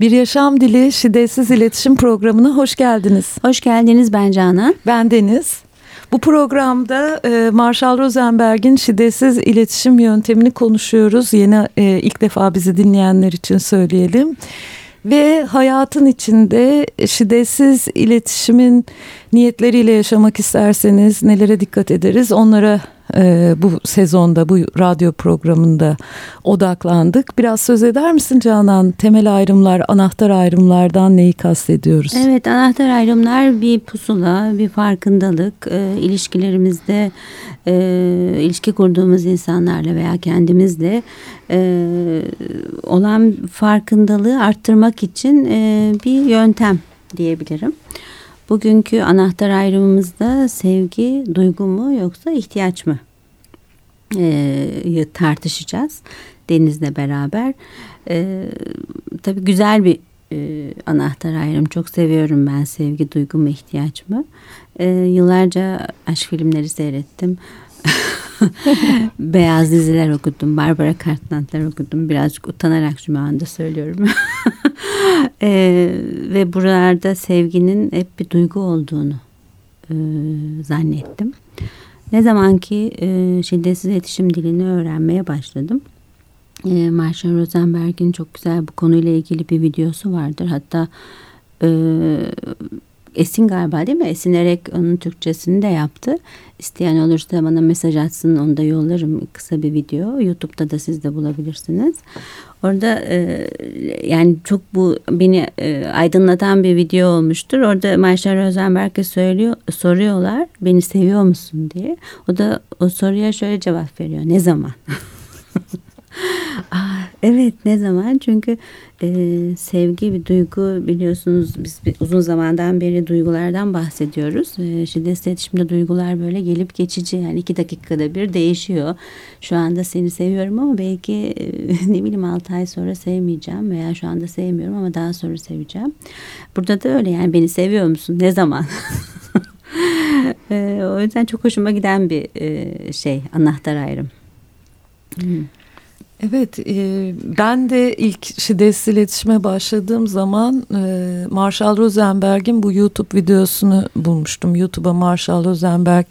Bir Yaşam Dili Şiddetsiz İletişim Programı'na hoş geldiniz. Hoş geldiniz ben Canan. Ben Deniz. Bu programda e, Marshall Rosenberg'in şiddetsiz iletişim yöntemini konuşuyoruz. Yeni e, ilk defa bizi dinleyenler için söyleyelim. Ve hayatın içinde şiddetsiz iletişimin niyetleriyle yaşamak isterseniz nelere dikkat ederiz onlara e, bu sezonda bu radyo programında odaklandık. Biraz söz eder misin Canan? Temel ayrımlar, anahtar ayrımlardan neyi kastediyoruz? Evet, anahtar ayrımlar bir pusula, bir farkındalık, e, ilişkilerimizde e, ilişki kurduğumuz insanlarla veya kendimizle e, olan farkındalığı arttırmak için e, bir yöntem diyebilirim. Bugünkü anahtar ayrımımızda sevgi duygu mu yoksa ihtiyaç mı ee, tartışacağız Deniz'le beraber. Ee, tabii güzel bir e, anahtar ayrım. Çok seviyorum ben sevgi duygu mu ihtiyaç mı. Ee, yıllarca aşk filmleri seyrettim. Beyaz diziler okudum. Barbara Cartland'lar okudum. Birazcık utanarak şu anda söylüyorum. e, ve buralarda sevginin hep bir duygu olduğunu e, zannettim. Ne zaman ki e, şiddetsiz iletişim dilini öğrenmeye başladım. E, Marshall Rosenberg'in çok güzel bu konuyla ilgili bir videosu vardır. Hatta e, Esin galiba değil mi? Esinerek onun Türkçesini de yaptı. İsteyen olursa bana mesaj atsın onu da yollarım kısa bir video. YouTube'da da siz de bulabilirsiniz. Orada e, yani çok bu beni e, aydınlatan bir video olmuştur. Orada Marshall Rosenberg'e söylüyor, soruyorlar beni seviyor musun diye. O da o soruya şöyle cevap veriyor. Ne zaman? Evet ne zaman? Çünkü e, sevgi bir duygu biliyorsunuz biz bir, uzun zamandan beri duygulardan bahsediyoruz. E, şiddet iletişimde duygular böyle gelip geçici yani iki dakikada bir değişiyor. Şu anda seni seviyorum ama belki e, ne bileyim altı ay sonra sevmeyeceğim veya şu anda sevmiyorum ama daha sonra seveceğim. Burada da öyle yani beni seviyor musun? Ne zaman? e, o yüzden çok hoşuma giden bir e, şey anahtar ayrım. Hmm. Evet, e, ben de ilk şiddetsiz iletişime başladığım zaman e, Marshall Rosenberg'in bu YouTube videosunu bulmuştum. YouTube'a Marshall Rosenberg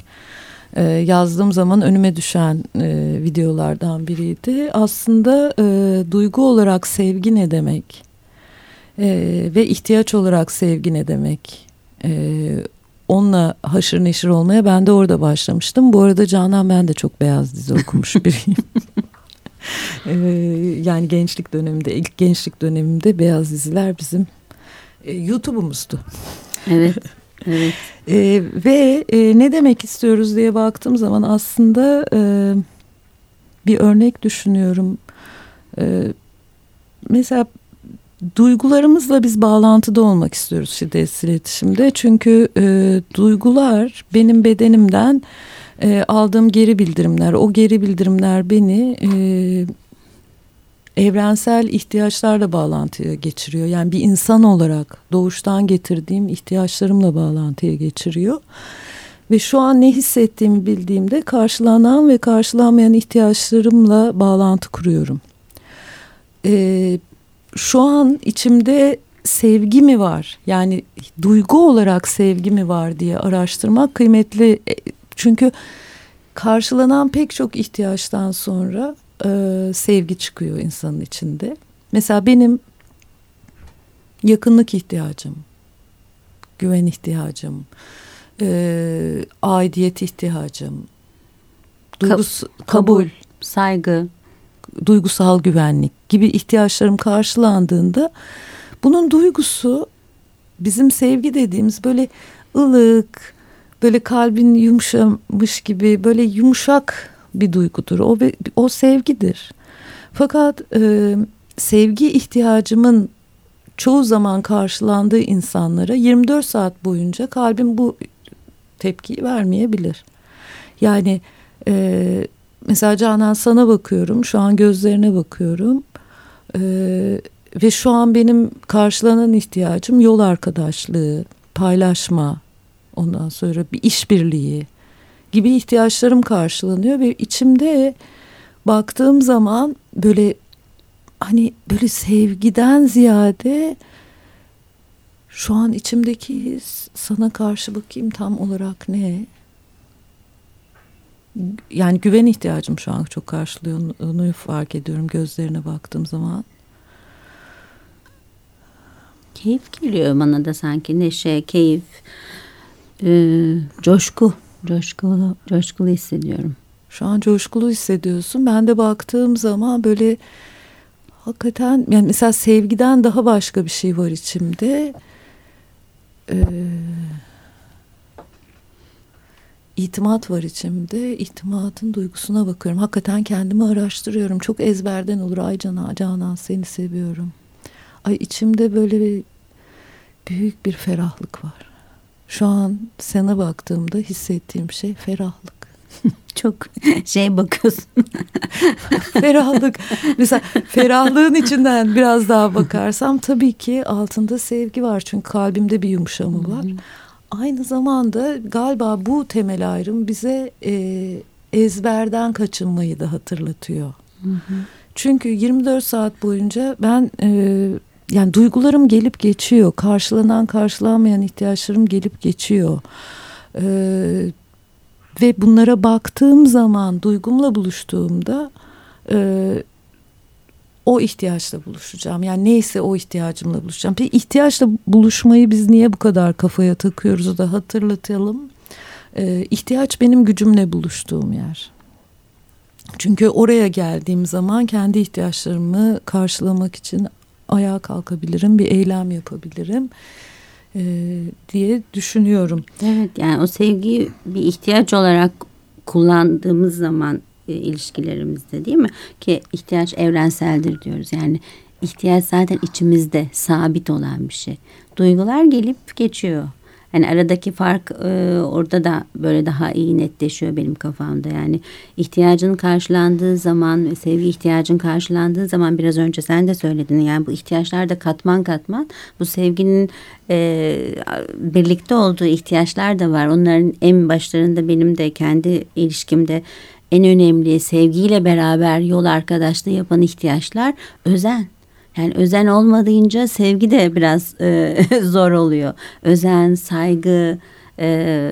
e, yazdığım zaman önüme düşen e, videolardan biriydi. Aslında e, duygu olarak sevgi ne demek e, ve ihtiyaç olarak sevgi ne demek? E, onunla haşır neşir olmaya ben de orada başlamıştım. Bu arada Canan ben de çok beyaz dizi okumuş biriyim. Ee, yani gençlik döneminde, ilk gençlik döneminde beyaz diziler bizim e, YouTube'umuzdu. Evet. Evet. e, ve e, ne demek istiyoruz diye baktığım zaman aslında e, bir örnek düşünüyorum. E, mesela duygularımızla biz bağlantıda olmak istiyoruz şiddetsiz iletişimde. Çünkü e, duygular benim bedenimden e, aldığım geri bildirimler, o geri bildirimler beni e, evrensel ihtiyaçlarla bağlantıya geçiriyor. Yani bir insan olarak doğuştan getirdiğim ihtiyaçlarımla bağlantıya geçiriyor. Ve şu an ne hissettiğimi bildiğimde karşılanan ve karşılanmayan ihtiyaçlarımla bağlantı kuruyorum. Ee, şu an içimde sevgi mi var? Yani duygu olarak sevgi mi var diye araştırmak kıymetli e, çünkü karşılanan pek çok ihtiyaçtan sonra e, sevgi çıkıyor insanın içinde. Mesela benim yakınlık ihtiyacım, güven ihtiyacım, e, aidiyet ihtiyacım, duygus kabul, kabul, saygı, duygusal güvenlik gibi ihtiyaçlarım karşılandığında bunun duygusu bizim sevgi dediğimiz böyle ılık, böyle kalbin yumuşamış gibi böyle yumuşak bir duygudur. O o sevgidir. Fakat e, sevgi ihtiyacımın çoğu zaman karşılandığı insanlara 24 saat boyunca kalbim bu tepkiyi vermeyebilir. Yani e, mesela Canan sana bakıyorum, şu an gözlerine bakıyorum e, ve şu an benim karşılanan ihtiyacım yol arkadaşlığı, paylaşma, ondan sonra bir işbirliği gibi ihtiyaçlarım karşılanıyor ve içimde baktığım zaman böyle hani böyle sevgiden ziyade şu an içimdeki sana karşı bakayım tam olarak ne? Yani güven ihtiyacım şu an çok karşılıyor. Onu fark ediyorum gözlerine baktığım zaman. Keyif geliyor bana da sanki neşe, keyif, e, coşku, coşkulu, coşkulu hissediyorum. Şu an coşkulu hissediyorsun. Ben de baktığım zaman böyle hakikaten yani mesela sevgiden daha başka bir şey var içimde. Ee, itimat var içimde. İtimatın duygusuna bakıyorum. Hakikaten kendimi araştırıyorum. Çok ezberden olur. Ay Canan, Canan seni seviyorum. Ay içimde böyle bir büyük bir ferahlık var. Şu an sana baktığımda hissettiğim şey ferahlık. Çok şey bakıyorsun. ferahlık. Mesela ferahlığın içinden biraz daha bakarsam tabii ki altında sevgi var. Çünkü kalbimde bir yumuşamı var. Aynı zamanda galiba bu temel ayrım bize e, ezberden kaçınmayı da hatırlatıyor. Çünkü 24 saat boyunca ben e, yani duygularım gelip geçiyor. Karşılanan karşılanmayan ihtiyaçlarım gelip geçiyor. Ee, ve bunlara baktığım zaman duygumla buluştuğumda e, o ihtiyaçla buluşacağım. Yani neyse o ihtiyacımla buluşacağım. Peki ihtiyaçla buluşmayı biz niye bu kadar kafaya takıyoruz da hatırlatalım. Ee, ihtiyaç benim gücümle buluştuğum yer. Çünkü oraya geldiğim zaman kendi ihtiyaçlarımı karşılamak için ayağa kalkabilirim, bir eylem yapabilirim e, diye düşünüyorum. Evet yani o sevgiyi bir ihtiyaç olarak kullandığımız zaman e, ilişkilerimizde değil mi? Ki ihtiyaç evrenseldir diyoruz. Yani ihtiyaç zaten içimizde sabit olan bir şey. Duygular gelip geçiyor. Yani aradaki fark e, orada da böyle daha iyi netleşiyor benim kafamda. Yani ihtiyacın karşılandığı zaman sevgi ihtiyacın karşılandığı zaman biraz önce sen de söyledin. Yani bu ihtiyaçlar da katman katman. Bu sevginin e, birlikte olduğu ihtiyaçlar da var. Onların en başlarında benim de kendi ilişkimde en önemli sevgiyle beraber yol arkadaşlığı yapan ihtiyaçlar özen. Yani özen olmadığınca sevgi de biraz e, zor oluyor. Özen, saygı, e,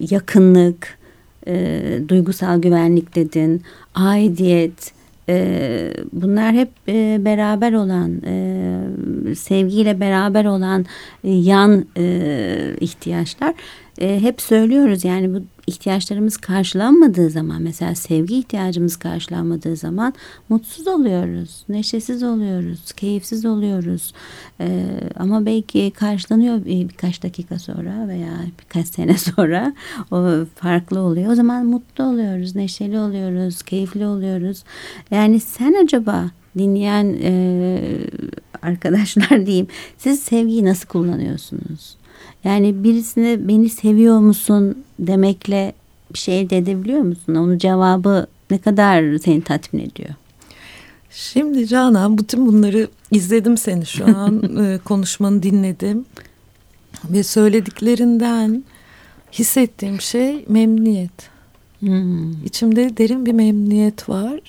yakınlık, e, duygusal güvenlik dedin, aidiyet. E, bunlar hep e, beraber olan, e, sevgiyle beraber olan e, yan e, ihtiyaçlar. E, hep söylüyoruz yani bu ihtiyaçlarımız karşılanmadığı zaman mesela sevgi ihtiyacımız karşılanmadığı zaman mutsuz oluyoruz, neşesiz oluyoruz, keyifsiz oluyoruz. Ee, ama belki karşılanıyor birkaç dakika sonra veya birkaç sene sonra o farklı oluyor. O zaman mutlu oluyoruz, neşeli oluyoruz, keyifli oluyoruz. Yani sen acaba dinleyen e, arkadaşlar diyeyim siz sevgiyi nasıl kullanıyorsunuz? Yani birisine beni seviyor musun demekle bir şey elde edebiliyor musun? Onun cevabı ne kadar seni tatmin ediyor? Şimdi Canan bütün bunları izledim seni şu an e, konuşmanı dinledim ve söylediklerinden hissettiğim şey memnuniyet. Hmm. İçimde derin bir memnuniyet var.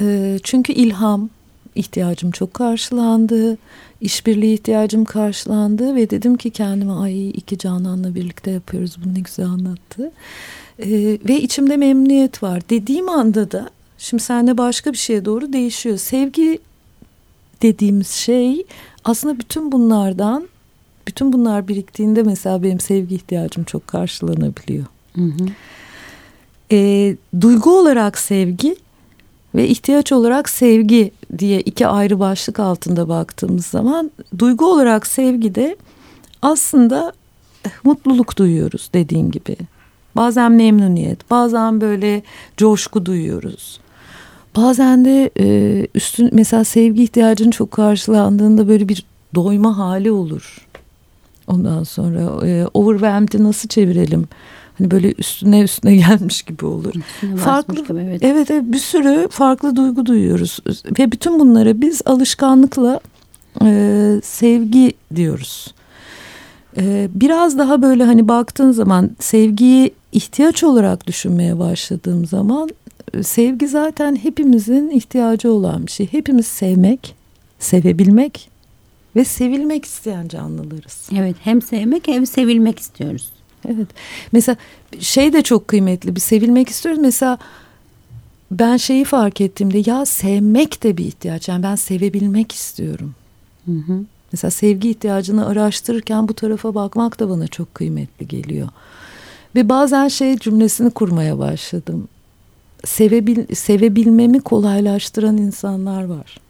E, çünkü ilham ihtiyacım çok karşılandı işbirliği ihtiyacım karşılandı ve dedim ki kendime ay iki Canan'la birlikte yapıyoruz bunu ne güzel anlattı. Ee, ve içimde memnuniyet var. Dediğim anda da şimdi sende başka bir şeye doğru değişiyor. Sevgi dediğimiz şey aslında bütün bunlardan bütün bunlar biriktiğinde mesela benim sevgi ihtiyacım çok karşılanabiliyor. Hı hı. E, duygu olarak sevgi ve ihtiyaç olarak sevgi diye iki ayrı başlık altında baktığımız zaman duygu olarak sevgi de aslında mutluluk duyuyoruz dediğin gibi. Bazen memnuniyet, bazen böyle coşku duyuyoruz. Bazen de e, üstün mesela sevgi ihtiyacının çok karşılandığında böyle bir doyma hali olur. Ondan sonra e, overwhelmed'i nasıl çevirelim? Hani böyle üstüne üstüne gelmiş gibi olur. farklı gibi, evet. evet evet bir sürü farklı duygu duyuyoruz ve bütün bunlara biz alışkanlıkla e, sevgi diyoruz. E, biraz daha böyle hani baktığın zaman sevgiyi ihtiyaç olarak düşünmeye başladığım zaman sevgi zaten hepimizin ihtiyacı olan bir şey. Hepimiz sevmek, sevebilmek ve sevilmek isteyen canlılarız. Evet hem sevmek hem sevilmek istiyoruz. Evet. Mesela şey de çok kıymetli. Bir sevilmek istiyoruz. Mesela ben şeyi fark ettiğimde ya sevmek de bir ihtiyaç. Yani ben sevebilmek istiyorum. Hı hı. Mesela sevgi ihtiyacını araştırırken bu tarafa bakmak da bana çok kıymetli geliyor. Ve bazen şey cümlesini kurmaya başladım. Sevebil, sevebilmemi kolaylaştıran insanlar var.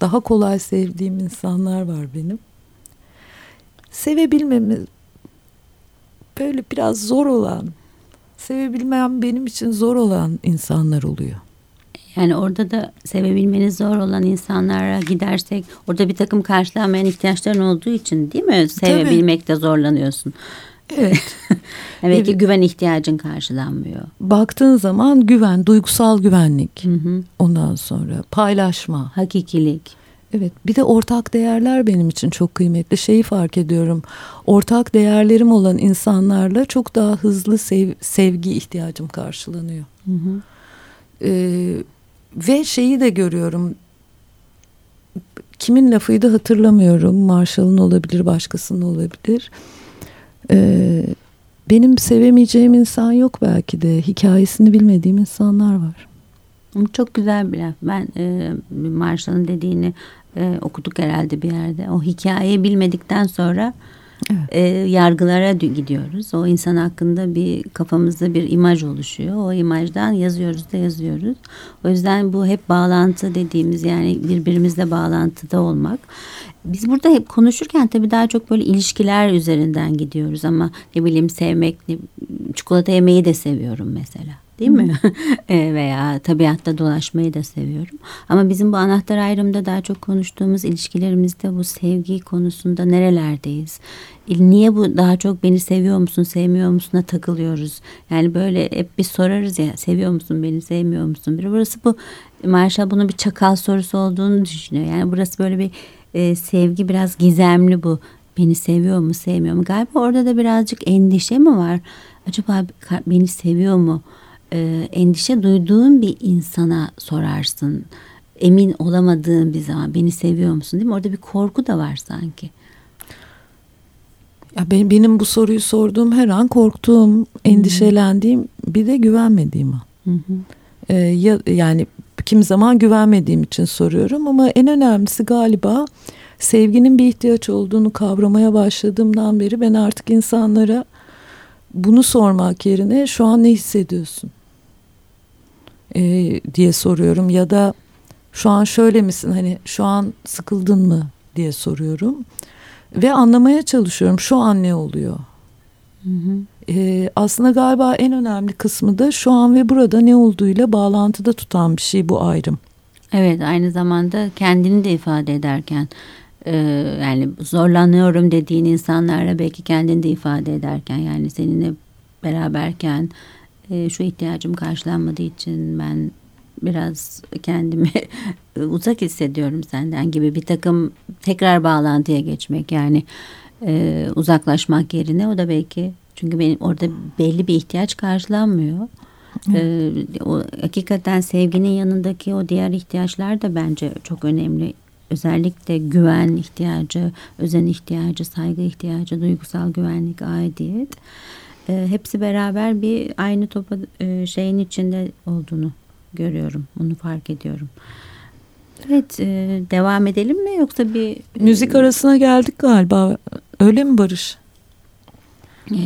Daha kolay sevdiğim insanlar var benim. Sevebilmemi böyle biraz zor olan, sevebilmem benim için zor olan insanlar oluyor. Yani orada da sevebilmeniz zor olan insanlara gidersek orada bir takım karşılanmayan ihtiyaçların olduğu için değil mi? Sevebilmekte zorlanıyorsun. Evet. Belki evet. güven ihtiyacın karşılanmıyor. Baktığın zaman güven, duygusal güvenlik. Hı hı. Ondan sonra paylaşma. Hakikilik. Evet bir de ortak değerler benim için çok kıymetli. Şeyi fark ediyorum. Ortak değerlerim olan insanlarla çok daha hızlı sev, sevgi ihtiyacım karşılanıyor. Hı hı. Ee, ve şeyi de görüyorum. Kimin lafıydı hatırlamıyorum. Marshall'ın olabilir, başkasının olabilir. Ee, benim sevemeyeceğim insan yok belki de. Hikayesini bilmediğim insanlar var. Çok güzel bir laf. Ben e, Marshall'ın dediğini e, okuduk herhalde bir yerde. O hikayeyi bilmedikten sonra evet. e, yargılara gidiyoruz. O insan hakkında bir kafamızda bir imaj oluşuyor. O imajdan yazıyoruz da yazıyoruz. O yüzden bu hep bağlantı dediğimiz yani birbirimizle bağlantıda olmak. Biz burada hep konuşurken tabii daha çok böyle ilişkiler üzerinden gidiyoruz ama ne bileyim sevmek, çikolata yemeyi de seviyorum mesela değil mi? E, veya tabiatta dolaşmayı da seviyorum. Ama bizim bu anahtar ayrımda daha çok konuştuğumuz ilişkilerimizde bu sevgi konusunda nerelerdeyiz? Niye bu daha çok beni seviyor musun, sevmiyor musun'a takılıyoruz? Yani böyle hep bir sorarız ya seviyor musun beni, sevmiyor musun? Burası bu Marşal bunun bir çakal sorusu olduğunu düşünüyor. Yani burası böyle bir e, sevgi biraz gizemli bu. Beni seviyor mu, sevmiyor mu? Galiba orada da birazcık endişe mi var? Acaba beni seviyor mu? e, endişe duyduğun bir insana sorarsın. Emin olamadığın bir zaman beni seviyor musun değil mi? Orada bir korku da var sanki. Ya benim, benim bu soruyu sorduğum her an korktuğum, endişelendiğim bir de güvenmediğim an. Hı hı. Ee, ya, yani kim zaman güvenmediğim için soruyorum ama en önemlisi galiba sevginin bir ihtiyaç olduğunu kavramaya başladığımdan beri ben artık insanlara bunu sormak yerine şu an ne hissediyorsun? e, diye soruyorum ya da şu an şöyle misin hani şu an sıkıldın mı diye soruyorum ve anlamaya çalışıyorum şu an ne oluyor. Hı hı. E, aslında galiba en önemli kısmı da şu an ve burada ne olduğuyla bağlantıda tutan bir şey bu ayrım. Evet aynı zamanda kendini de ifade ederken e, yani zorlanıyorum dediğin insanlarla belki kendini de ifade ederken yani seninle beraberken e, şu ihtiyacım karşılanmadığı için ben biraz kendimi uzak hissediyorum senden gibi bir takım tekrar bağlantıya geçmek yani e, uzaklaşmak yerine o da belki çünkü benim orada belli bir ihtiyaç karşılanmıyor. Ee, o hakikaten sevginin yanındaki o diğer ihtiyaçlar da bence çok önemli. Özellikle güven ihtiyacı, özen ihtiyacı, saygı ihtiyacı, duygusal güvenlik, aidiyet e, hepsi beraber bir aynı topa e, şeyin içinde olduğunu görüyorum. Bunu fark ediyorum. Evet e, devam edelim mi yoksa bir... Müzik arasına geldik galiba. Öyle mi Barış? E,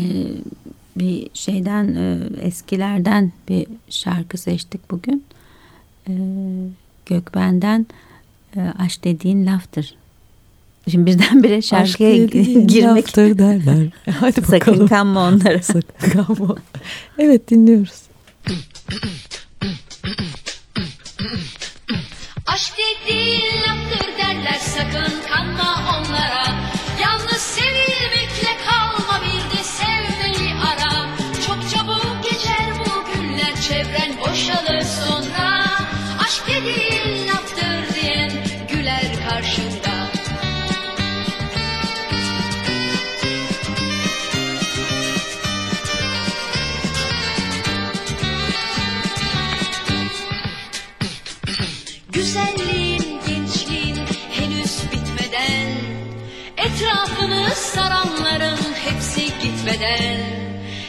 bir şeyden e, eskilerden bir şarkı seçtik bugün. E, Gökben'den e, aşk dediğin laftır Şimdi birdenbire şarkıya girmek derler. Hadi bakalım. Sakın kanma onlara. Sakın kanma. Evet dinliyoruz. Aşk dediğin laftır derler sakın kanma onlara. Etrafını saranların hepsi gitmeden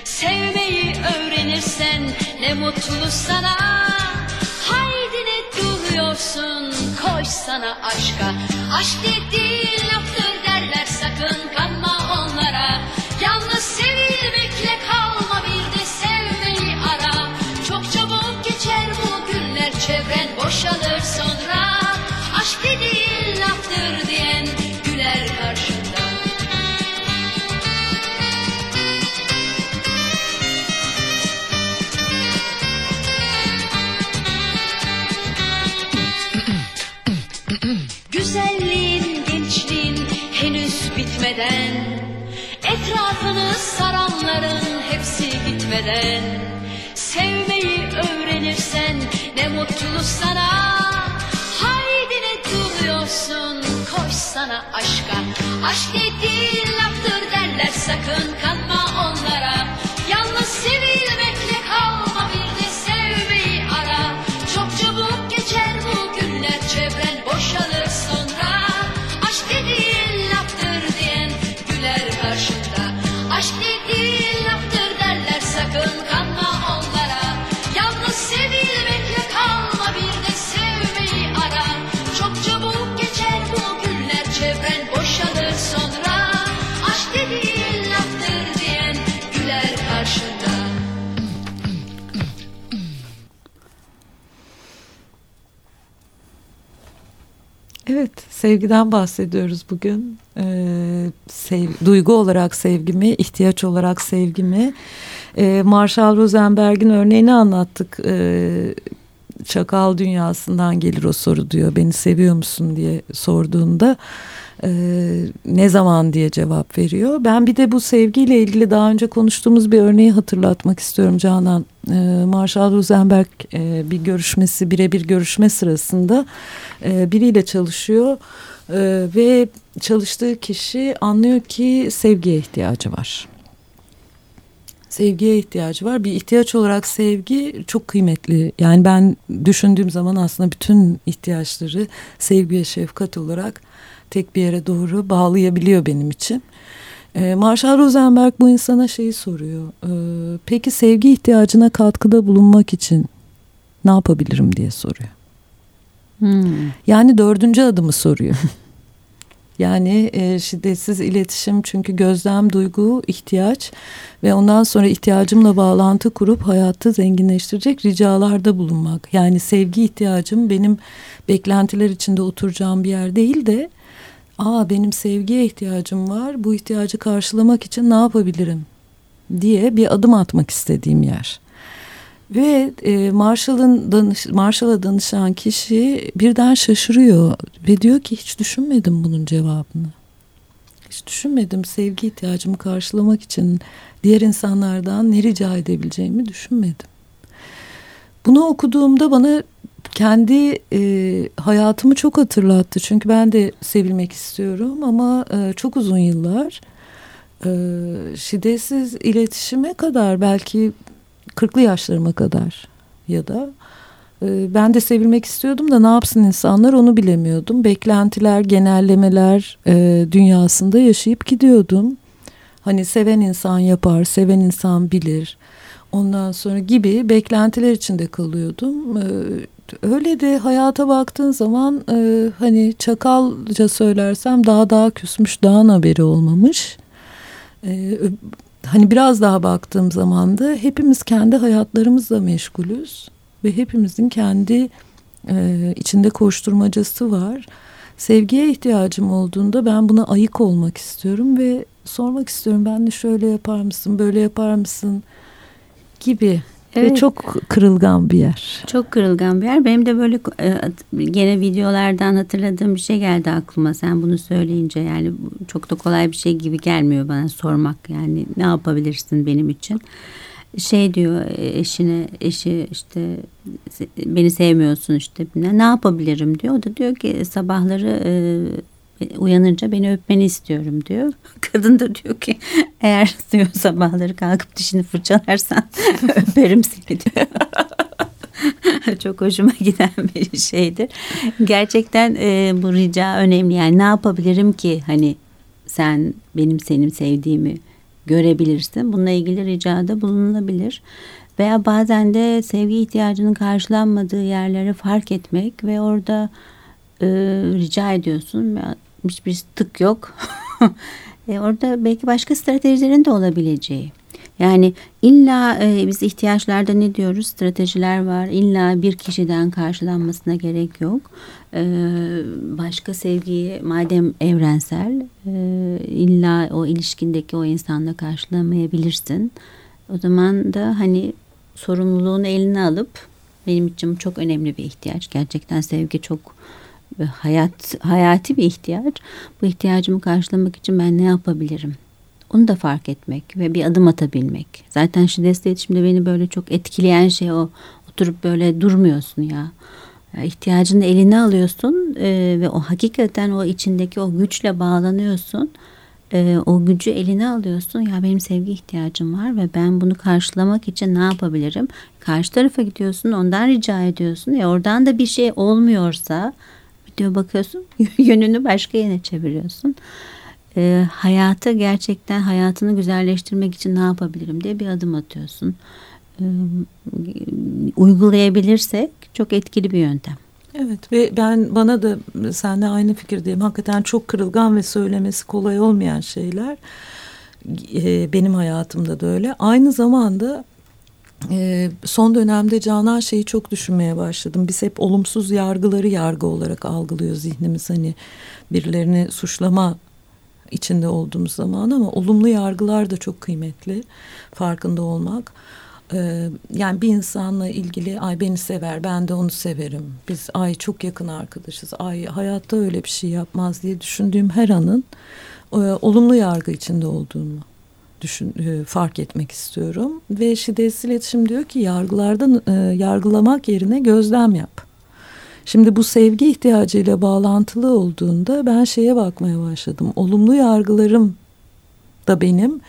Sevmeyi öğrenirsen ne mutlu sana. Haydi ne duruyorsun koş sana aşka. Aşk dediğin laftır derler sakın kanma onlara. Yalnız sevilmekle kalma bir de sevmeyi ara. Çok çabuk geçer bu günler çevren boşalır sonra ne mutlu sana. Haydi ne duruyorsun koş sana aşka. Aşk dediğin laftır derler sakın kanma Evet, sevgiden bahsediyoruz bugün. Ee, sev, duygu olarak sevgimi, ihtiyaç olarak sevgimi. Ee, Marshall Rosenberg'in örneğini anlattık. Ee, Çakal dünyasından gelir o soru diyor. Beni seviyor musun diye sorduğunda e, ne zaman diye cevap veriyor. Ben bir de bu sevgiyle ilgili daha önce konuştuğumuz bir örneği hatırlatmak istiyorum Canan. E, Marshall Rosenberg e, bir görüşmesi, birebir görüşme sırasında e, biriyle çalışıyor e, ve çalıştığı kişi anlıyor ki sevgiye ihtiyacı var. Sevgiye ihtiyacı var. Bir ihtiyaç olarak sevgi çok kıymetli. Yani ben düşündüğüm zaman aslında bütün ihtiyaçları sevgiye şefkat olarak tek bir yere doğru bağlayabiliyor benim için. E, Marshall Rosenberg bu insana şeyi soruyor. E, peki sevgi ihtiyacına katkıda bulunmak için ne yapabilirim diye soruyor. Hmm. Yani dördüncü adımı soruyor. yani e, şiddetsiz iletişim çünkü gözlem, duygu, ihtiyaç ve ondan sonra ihtiyacımla bağlantı kurup hayatı zenginleştirecek ricalarda bulunmak. Yani sevgi ihtiyacım benim beklentiler içinde oturacağım bir yer değil de aa benim sevgiye ihtiyacım var bu ihtiyacı karşılamak için ne yapabilirim diye bir adım atmak istediğim yer. Ve e, Marshall'ın danış, Marshall'a danışan kişi birden şaşırıyor ve diyor ki hiç düşünmedim bunun cevabını. Hiç düşünmedim sevgi ihtiyacımı karşılamak için diğer insanlardan ne rica edebileceğimi düşünmedim. Bunu okuduğumda bana kendi e, hayatımı çok hatırlattı. Çünkü ben de sevilmek istiyorum ama e, çok uzun yıllar e, şiddetsiz iletişime kadar belki 40'lı yaşlarıma kadar ya da e, ben de sevilmek istiyordum da ne yapsın insanlar onu bilemiyordum. Beklentiler, genellemeler e, dünyasında yaşayıp gidiyordum. Hani seven insan yapar, seven insan bilir. Ondan sonra gibi beklentiler içinde kalıyordum. E, öyle de hayata baktığın zaman e, hani çakalca söylersem daha daha küsmüş, dağın haberi olmamış. E, hani biraz daha baktığım zaman da hepimiz kendi hayatlarımızla meşgulüz ve hepimizin kendi e, içinde koşturmacası var. Sevgiye ihtiyacım olduğunda ben buna ayık olmak istiyorum ve sormak istiyorum ben de şöyle yapar mısın, böyle yapar mısın gibi. Evet. Ve çok kırılgan bir yer. Çok kırılgan bir yer. Benim de böyle e, gene videolardan hatırladığım bir şey geldi aklıma. Sen bunu söyleyince yani çok da kolay bir şey gibi gelmiyor bana sormak. Yani ne yapabilirsin benim için? Şey diyor e, eşine, eşi işte beni sevmiyorsun işte ne ne yapabilirim diyor. O da diyor ki sabahları e, uyanınca beni öpmeni istiyorum diyor. Kadın da diyor ki eğer diyor sabahları kalkıp dişini fırçalarsan öperim seni diyor. Çok hoşuma giden bir şeydir. Gerçekten e, bu rica önemli. Yani ne yapabilirim ki hani sen benim senin sevdiğimi görebilirsin. Bununla ilgili ricada bulunulabilir. Veya bazen de sevgi ihtiyacının karşılanmadığı yerleri fark etmek ve orada e, rica ediyorsun. Hiçbir tık yok. e, orada belki başka stratejilerin de olabileceği. Yani illa e, biz ihtiyaçlarda ne diyoruz? Stratejiler var. İlla bir kişiden karşılanmasına gerek yok. E, başka sevgiyi madem evrensel e, illa o ilişkindeki o insanla karşılamayabilirsin. O zaman da hani sorumluluğunu eline alıp benim için çok önemli bir ihtiyaç. Gerçekten sevgi çok hayat hayati bir ihtiyaç. Bu ihtiyacımı karşılamak için ben ne yapabilirim? Onu da fark etmek ve bir adım atabilmek. Zaten şiddetli iletişimde beni böyle çok etkileyen şey o. Oturup böyle durmuyorsun ya. ya ihtiyacını eline alıyorsun e, ve o hakikaten o içindeki o güçle bağlanıyorsun. E, o gücü eline alıyorsun. Ya benim sevgi ihtiyacım var ve ben bunu karşılamak için ne yapabilirim? Karşı tarafa gidiyorsun, ondan rica ediyorsun. E oradan da bir şey olmuyorsa video bakıyorsun, yönünü başka yere çeviriyorsun e, hayata gerçekten hayatını güzelleştirmek için ne yapabilirim diye bir adım atıyorsun. E, uygulayabilirsek çok etkili bir yöntem. Evet ve ben bana da seninle aynı fikirdeyim. Hakikaten çok kırılgan ve söylemesi kolay olmayan şeyler. E, benim hayatımda da öyle. Aynı zamanda e, son dönemde Canan şeyi çok düşünmeye başladım. Biz hep olumsuz yargıları yargı olarak algılıyor zihnimiz. Hani birilerini suçlama içinde olduğumuz zaman ama olumlu yargılar da çok kıymetli farkında olmak. Ee, yani bir insanla ilgili ay beni sever ben de onu severim. Biz ay çok yakın arkadaşız. Ay hayatta öyle bir şey yapmaz diye düşündüğüm her anın e, olumlu yargı içinde olduğunu düşün, e, fark etmek istiyorum. Ve şiddetsiz iletişim diyor ki yargılardan e, yargılamak yerine gözlem yap. Şimdi bu sevgi ihtiyacıyla bağlantılı olduğunda ben şeye bakmaya başladım. Olumlu yargılarım da benim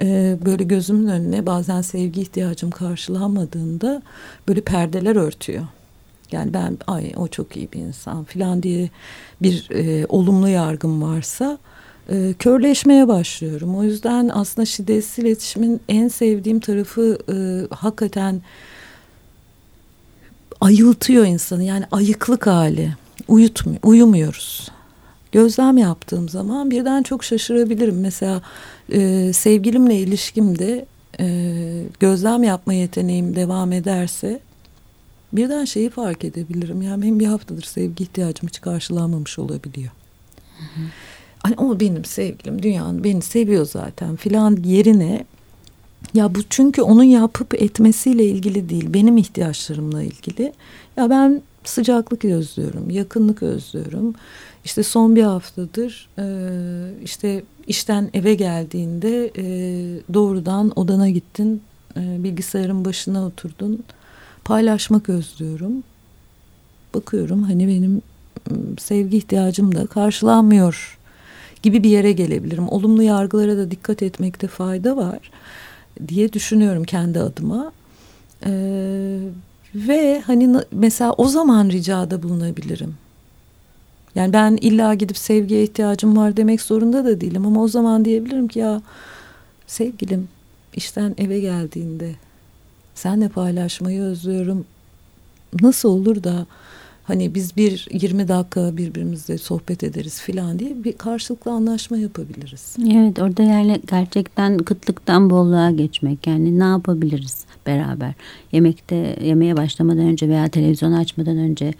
e, böyle gözümün önüne bazen sevgi ihtiyacım karşılanmadığında böyle perdeler örtüyor. Yani ben ay o çok iyi bir insan falan diye bir e, olumlu yargım varsa e, körleşmeye başlıyorum. O yüzden aslında şiddetsiz iletişimin en sevdiğim tarafı e, hakikaten ayıltıyor insanı yani ayıklık hali uyutmuyor uyumuyoruz gözlem yaptığım zaman birden çok şaşırabilirim mesela e, sevgilimle ilişkimde e, gözlem yapma yeteneğim devam ederse birden şeyi fark edebilirim yani benim bir haftadır sevgi ihtiyacım hiç karşılanmamış olabiliyor. Hı hı. Hani o benim sevgilim dünyanın beni seviyor zaten filan yerine ya bu çünkü onun yapıp etmesiyle ilgili değil, benim ihtiyaçlarımla ilgili. Ya ben sıcaklık özlüyorum, yakınlık özlüyorum. İşte son bir haftadır e, işte işten eve geldiğinde e, doğrudan odana gittin, e, bilgisayarın başına oturdun. Paylaşmak özlüyorum. Bakıyorum hani benim sevgi ihtiyacım da karşılanmıyor gibi bir yere gelebilirim. Olumlu yargılara da dikkat etmekte fayda var diye düşünüyorum kendi adıma. Ee, ve hani mesela o zaman ricada bulunabilirim. Yani ben illa gidip sevgiye ihtiyacım var demek zorunda da değilim ama o zaman diyebilirim ki ya sevgilim işten eve geldiğinde senle paylaşmayı özlüyorum. Nasıl olur da hani biz bir 20 dakika birbirimizle sohbet ederiz filan diye bir karşılıklı anlaşma yapabiliriz. Evet orada yani gerçekten kıtlıktan bolluğa geçmek yani ne yapabiliriz beraber yemekte yemeğe başlamadan önce veya televizyon açmadan önce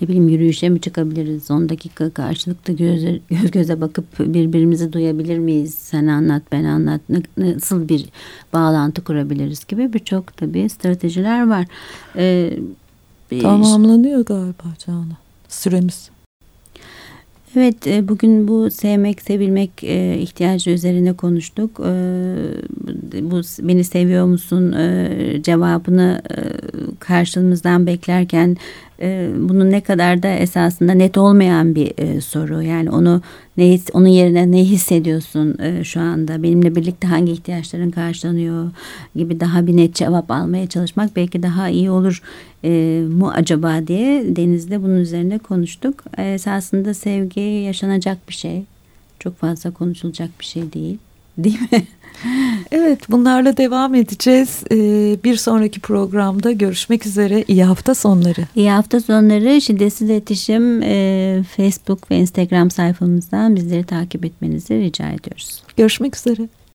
ne bileyim yürüyüşe mi çıkabiliriz 10 dakika karşılıklı göze, göz göze bakıp birbirimizi duyabilir miyiz sen anlat ben anlat nasıl bir bağlantı kurabiliriz gibi birçok tabii stratejiler var. Ee, Tamamlanıyor galiba Canan. Süremiz. Evet e, bugün bu sevmek sevilmek e, ihtiyacı üzerine konuştuk. E, bu beni seviyor musun cevabını karşımızdan beklerken bunun ne kadar da esasında net olmayan bir soru. Yani onu ne onun yerine ne hissediyorsun şu anda benimle birlikte hangi ihtiyaçların karşılanıyor gibi daha bir net cevap almaya çalışmak belki daha iyi olur mu acaba diye Deniz'de bunun üzerine konuştuk. Esasında sevgi yaşanacak bir şey. Çok fazla konuşulacak bir şey değil. Değil mi? Evet bunlarla devam edeceğiz. Ee, bir sonraki programda görüşmek üzere. İyi hafta sonları. İyi hafta sonları şiddetsiz iletişim e, Facebook ve Instagram sayfamızdan bizleri takip etmenizi rica ediyoruz. Görüşmek üzere.